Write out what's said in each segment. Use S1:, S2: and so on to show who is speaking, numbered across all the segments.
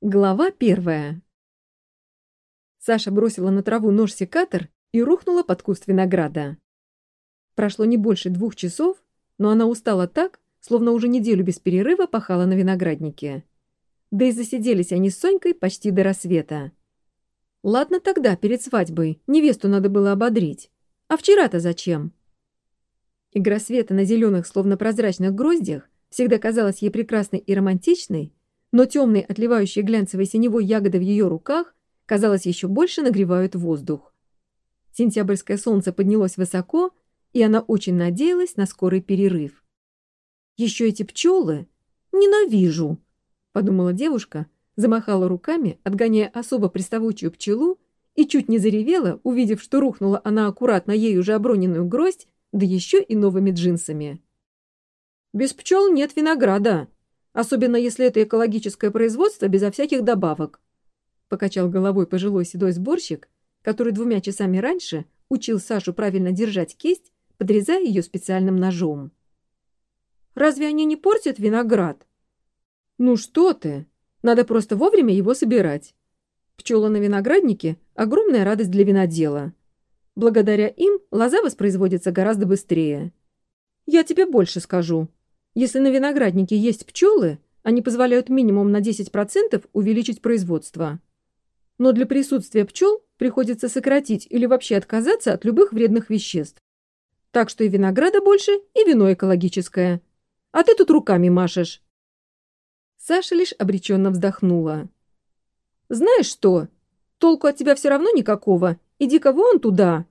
S1: Глава первая. Саша бросила на траву нож-секатор и рухнула под куст винограда. Прошло не больше двух часов, но она устала так, словно уже неделю без перерыва пахала на винограднике. Да и засиделись они с Сонькой почти до рассвета. Ладно тогда, перед свадьбой, невесту надо было ободрить. А вчера-то зачем? Игра света на зеленых, словно прозрачных гроздях всегда казалась ей прекрасной и романтичной, но темные, отливающие глянцевой синевой ягоды в ее руках, казалось, еще больше нагревают воздух. Сентябрьское солнце поднялось высоко, и она очень надеялась на скорый перерыв. «Еще эти пчелы? Ненавижу!» — подумала девушка, замахала руками, отгоняя особо приставучую пчелу, и чуть не заревела, увидев, что рухнула она аккуратно ей уже оброненную гроздь, да еще и новыми джинсами. «Без пчел нет винограда», особенно если это экологическое производство безо всяких добавок», — покачал головой пожилой седой сборщик, который двумя часами раньше учил Сашу правильно держать кисть, подрезая ее специальным ножом. «Разве они не портят виноград?» «Ну что ты! Надо просто вовремя его собирать. Пчелы на винограднике — огромная радость для винодела. Благодаря им лоза воспроизводится гораздо быстрее. Я тебе больше скажу. Если на винограднике есть пчелы, они позволяют минимум на 10% увеличить производство. Но для присутствия пчел приходится сократить или вообще отказаться от любых вредных веществ. Так что и винограда больше, и вино экологическое. А ты тут руками машешь. Саша лишь обреченно вздохнула. «Знаешь что? Толку от тебя все равно никакого. Иди-ка вон туда!»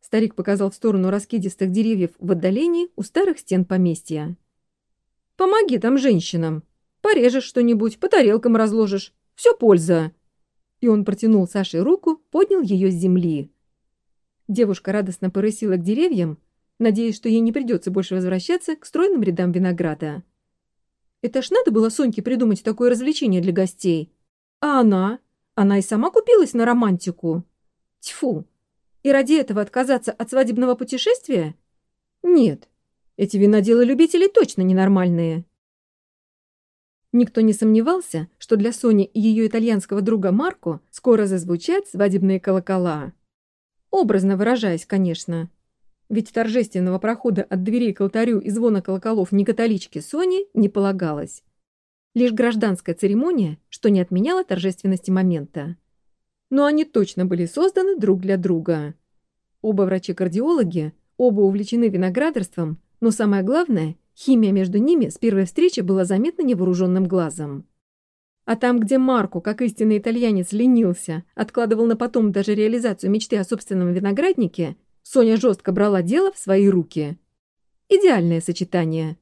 S1: Старик показал в сторону раскидистых деревьев в отдалении у старых стен поместья. Помоги там женщинам. Порежешь что-нибудь, по тарелкам разложишь. Все польза. И он протянул Саше руку, поднял ее с земли. Девушка радостно порысила к деревьям, надеясь, что ей не придется больше возвращаться к стройным рядам винограда. Это ж надо было Соньке придумать такое развлечение для гостей. А она? Она и сама купилась на романтику. Тьфу! И ради этого отказаться от свадебного путешествия? Нет, эти виноделы-любители точно ненормальные. Никто не сомневался, что для Сони и ее итальянского друга Марко скоро зазвучат свадебные колокола. Образно выражаясь, конечно. Ведь торжественного прохода от дверей к алтарю и звона колоколов ни католичке Сони не полагалось. Лишь гражданская церемония, что не отменяла торжественности момента. Но они точно были созданы друг для друга. Оба врачи-кардиологи, оба увлечены виноградарством, но самое главное, химия между ними с первой встречи была заметна невооруженным глазом. А там, где Марко, как истинный итальянец, ленился, откладывал на потом даже реализацию мечты о собственном винограднике, Соня жестко брала дело в свои руки. Идеальное сочетание.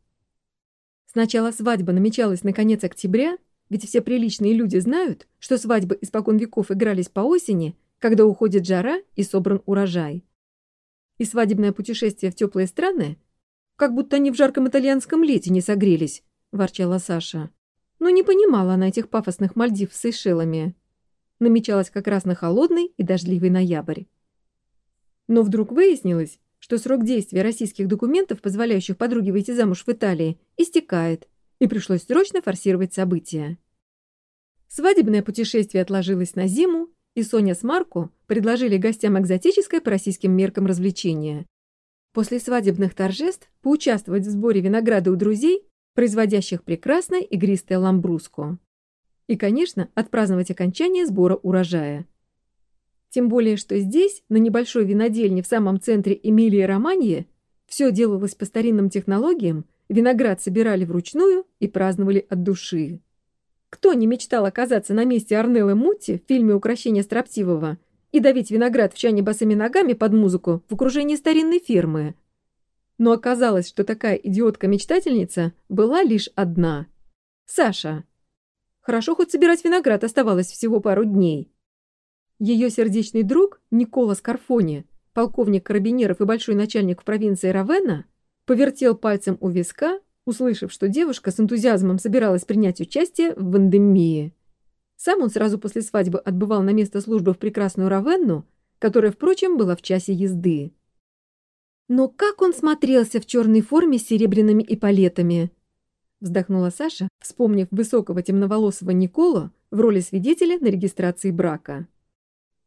S1: Сначала свадьба намечалась на конец октября, ведь все приличные люди знают, что свадьбы испокон веков игрались по осени, когда уходит жара и собран урожай. И свадебное путешествие в теплые страны как будто они в жарком итальянском лете не согрелись», — ворчала Саша. Но не понимала она этих пафосных Мальдив с Сейшелами. Намечалась как раз на холодный и дождливый ноябрь. Но вдруг выяснилось, что срок действия российских документов, позволяющих подруге выйти замуж в Италии, истекает, и пришлось срочно форсировать события. Свадебное путешествие отложилось на зиму, и Соня с Марко предложили гостям экзотическое по российским меркам развлечение После свадебных торжеств поучаствовать в сборе винограда у друзей, производящих прекрасное игристое ламбруско. И, конечно, отпраздновать окончание сбора урожая. Тем более, что здесь, на небольшой винодельне в самом центре Эмилии-Романье, все делалось по старинным технологиям, виноград собирали вручную и праздновали от души. Кто не мечтал оказаться на месте Арнеллы Мутти в фильме «Укращение строптивого» и давить виноград в чане босыми ногами под музыку в окружении старинной фирмы. Но оказалось, что такая идиотка-мечтательница была лишь одна. Саша. Хорошо, хоть собирать виноград оставалось всего пару дней. Ее сердечный друг Никола Скарфони, полковник карабинеров и большой начальник в провинции Равена, повертел пальцем у виска, услышав, что девушка с энтузиазмом собиралась принять участие в эндемии. Сам он сразу после свадьбы отбывал на место службы в прекрасную Равенну, которая, впрочем, была в часе езды. Но как он смотрелся в черной форме с серебряными эполетами! Вздохнула Саша, вспомнив высокого темноволосого Николу, в роли свидетеля на регистрации брака.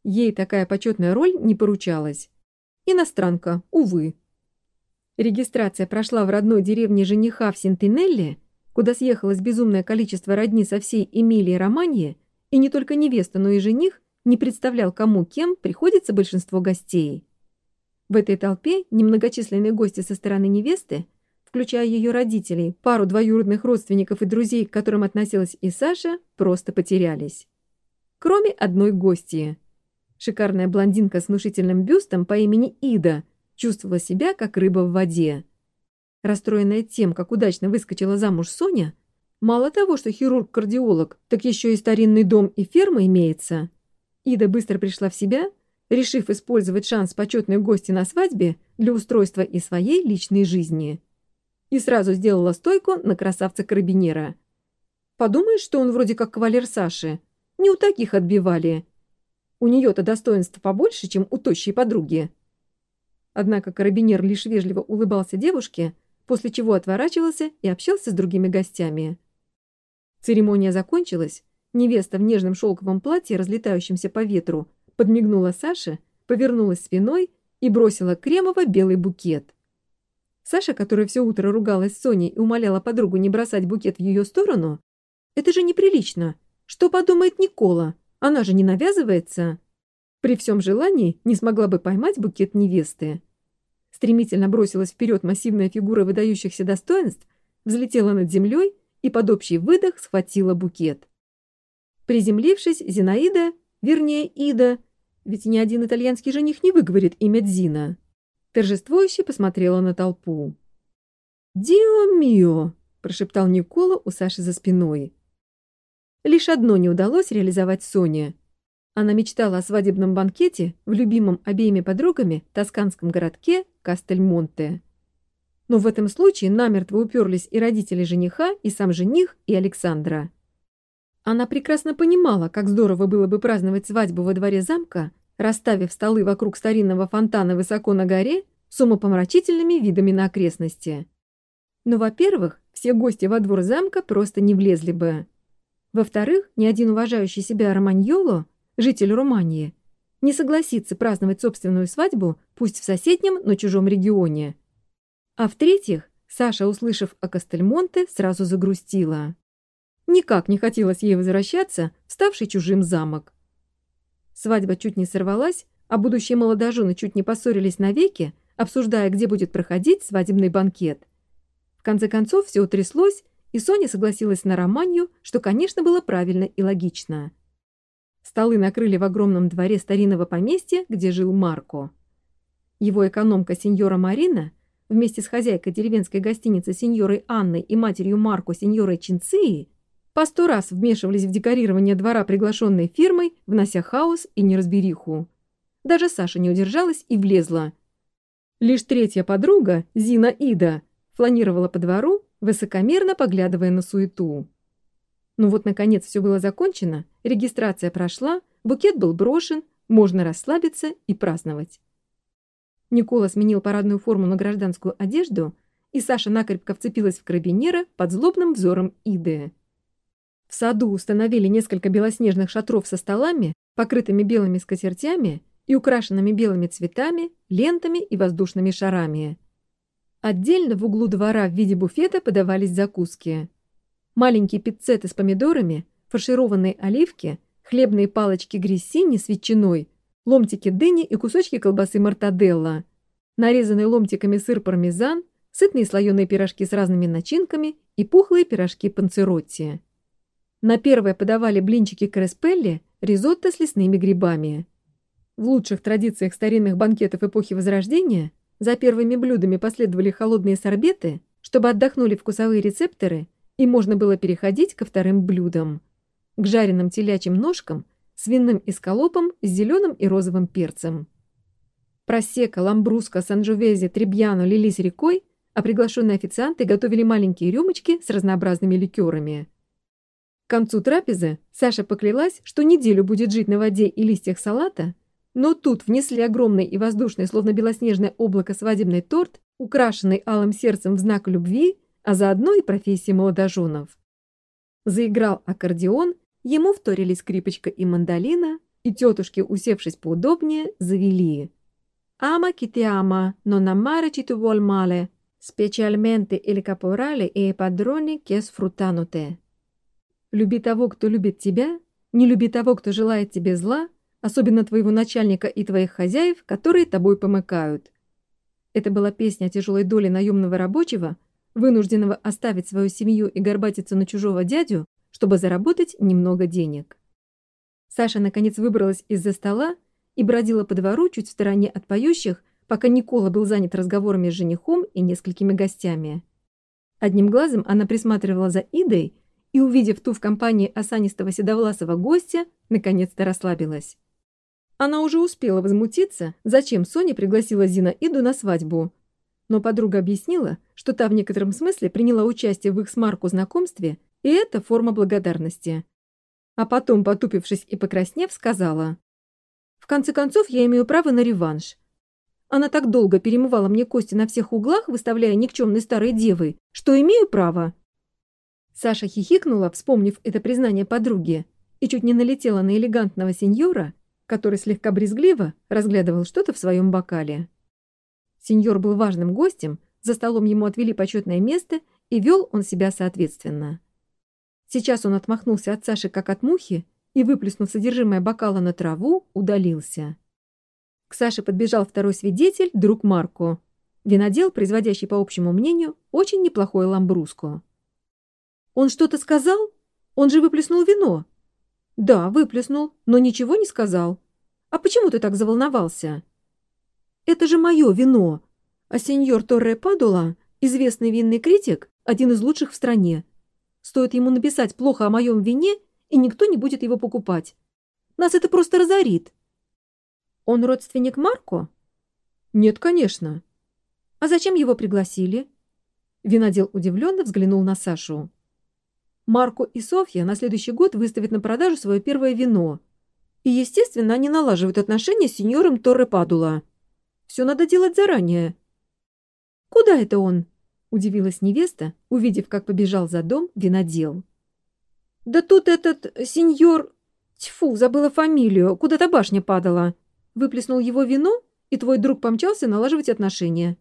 S1: Ей такая почетная роль не поручалась. Иностранка, увы. Регистрация прошла в родной деревне жениха в Сентинелле, куда съехалось безумное количество родни со всей Эмилии Романье, и не только невеста, но и жених не представлял, кому кем приходится большинство гостей. В этой толпе немногочисленные гости со стороны невесты, включая ее родителей, пару двоюродных родственников и друзей, к которым относилась и Саша, просто потерялись. Кроме одной гости. Шикарная блондинка с внушительным бюстом по имени Ида чувствовала себя, как рыба в воде. Расстроенная тем, как удачно выскочила замуж Соня, мало того, что хирург-кардиолог, так еще и старинный дом и ферма имеется. Ида быстро пришла в себя – решив использовать шанс почетной гости на свадьбе для устройства и своей личной жизни. И сразу сделала стойку на красавца-карабинера. Подумаешь, что он вроде как кавалер Саши. Не у таких отбивали. У нее-то достоинств побольше, чем у тощей подруги. Однако карабинер лишь вежливо улыбался девушке, после чего отворачивался и общался с другими гостями. Церемония закончилась, невеста в нежном шелковом платье, разлетающемся по ветру, подмигнула Саше, повернулась спиной и бросила кремово-белый букет. Саша, которая все утро ругалась с Соней и умоляла подругу не бросать букет в ее сторону, «Это же неприлично! Что подумает Никола? Она же не навязывается!» При всем желании не смогла бы поймать букет невесты. Стремительно бросилась вперед массивная фигура выдающихся достоинств, взлетела над землей и под общий выдох схватила букет. Приземлившись, Зинаида Вернее, Ида, ведь ни один итальянский жених не выговорит имя Дзина. Торжествующе посмотрела на толпу. «Дио мио!» – прошептал Никола у Саши за спиной. Лишь одно не удалось реализовать Соне. Она мечтала о свадебном банкете в любимом обеими подругами тосканском городке Кастельмонте. Но в этом случае намертво уперлись и родители жениха, и сам жених, и Александра. Она прекрасно понимала, как здорово было бы праздновать свадьбу во дворе замка, расставив столы вокруг старинного фонтана высоко на горе с умопомрачительными видами на окрестности. Но, во-первых, все гости во двор замка просто не влезли бы. Во-вторых, ни один уважающий себя Романьоло, житель Румании, не согласится праздновать собственную свадьбу, пусть в соседнем, но чужом регионе. А в-третьих, Саша, услышав о Кастельмонте, сразу загрустила. Никак не хотелось ей возвращаться ставший чужим замок. Свадьба чуть не сорвалась, а будущие молодожены чуть не поссорились навеки, обсуждая, где будет проходить свадебный банкет. В конце концов, все утряслось, и Соня согласилась на романью, что, конечно, было правильно и логично. Столы накрыли в огромном дворе старинного поместья, где жил Марко. Его экономка сеньора Марина вместе с хозяйкой деревенской гостиницы сеньорой Анной и матерью Марко сеньорой Чинции по сто раз вмешивались в декорирование двора приглашенной фирмой, внося хаос и неразбериху. Даже Саша не удержалась и влезла. Лишь третья подруга, Зина Ида, фланировала по двору, высокомерно поглядывая на суету. Ну вот, наконец, все было закончено, регистрация прошла, букет был брошен, можно расслабиться и праздновать. Никола сменил парадную форму на гражданскую одежду, и Саша накрепко вцепилась в карабинера под злобным взором Иды. В саду установили несколько белоснежных шатров со столами, покрытыми белыми скатертями и украшенными белыми цветами, лентами и воздушными шарами. Отдельно в углу двора в виде буфета подавались закуски. Маленькие пиццеты с помидорами, фаршированные оливки, хлебные палочки грессини с ветчиной, ломтики дыни и кусочки колбасы мартаделла, нарезанный ломтиками сыр пармезан, сытные слоеные пирожки с разными начинками и пухлые пирожки панцеротти. На первое подавали блинчики креспелли, ризотто с лесными грибами. В лучших традициях старинных банкетов эпохи Возрождения за первыми блюдами последовали холодные сорбеты, чтобы отдохнули вкусовые рецепторы, и можно было переходить ко вторым блюдам. К жареным телячьим ножкам, свиным эскалопам с зеленым и розовым перцем. Просека, ламбруска, санджовези, требьяно лились рекой, а приглашенные официанты готовили маленькие рюмочки с разнообразными ликерами. К концу трапезы Саша поклялась, что неделю будет жить на воде и листьях салата, но тут внесли огромный и воздушный, словно белоснежное облако, свадебный торт, украшенный алым сердцем в знак любви, а заодно и профессии молодоженов. Заиграл аккордеон, Ему вторили скрипочка и мандолина, и тетушки, усевшись поудобнее, завели. «Ама китиама, tu vuol male, specialmente il caporale e i padroni che sfruttano «Люби того, кто любит тебя, не люби того, кто желает тебе зла, особенно твоего начальника и твоих хозяев, которые тобой помыкают». Это была песня о тяжелой доле наемного рабочего, вынужденного оставить свою семью и горбатиться на чужого дядю, чтобы заработать немного денег. Саша наконец выбралась из-за стола и бродила по двору чуть в стороне от поющих, пока Никола был занят разговорами с женихом и несколькими гостями. Одним глазом она присматривала за Идой и, увидев ту в компании осанистого седовласого гостя, наконец-то расслабилась. Она уже успела возмутиться, зачем Соня пригласила Зина Иду на свадьбу. Но подруга объяснила, что та в некотором смысле приняла участие в их с Марку знакомстве, и это форма благодарности. А потом, потупившись и покраснев, сказала, «В конце концов, я имею право на реванш. Она так долго перемывала мне кости на всех углах, выставляя никчемной старой девой, что имею право». Саша хихикнула, вспомнив это признание подруги, и чуть не налетела на элегантного сеньора, который слегка брезгливо разглядывал что-то в своем бокале. Сеньор был важным гостем, за столом ему отвели почетное место, и вел он себя соответственно. Сейчас он отмахнулся от Саши, как от мухи, и, выплеснув содержимое бокала на траву, удалился. К Саше подбежал второй свидетель, друг Марко. Винодел, производящий, по общему мнению, очень неплохое ламбруско. «Он что-то сказал? Он же выплеснул вино!» «Да, выплеснул, но ничего не сказал. А почему ты так заволновался?» «Это же мое вино, а сеньор Торре Падула, известный винный критик, один из лучших в стране. Стоит ему написать плохо о моем вине, и никто не будет его покупать. Нас это просто разорит. Он родственник Марко? Нет, конечно. А зачем его пригласили? Винодел удивленно взглянул на Сашу. Марко и Софья на следующий год выставят на продажу свое первое вино. И, естественно, они налаживают отношения с сеньором Торре Падула. Все надо делать заранее. Куда это он? Удивилась невеста, увидев, как побежал за дом винодел. «Да тут этот сеньор... Тьфу, забыла фамилию, куда-то башня падала. Выплеснул его вино, и твой друг помчался налаживать отношения».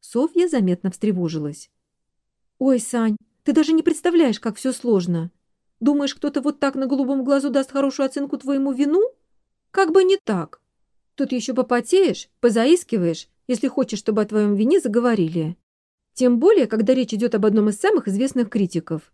S1: Софья заметно встревожилась. «Ой, Сань, ты даже не представляешь, как все сложно. Думаешь, кто-то вот так на голубом глазу даст хорошую оценку твоему вину? Как бы не так. Тут еще попотеешь, позаискиваешь, если хочешь, чтобы о твоем вине заговорили. Тем более, когда речь идет об одном из самых известных критиков.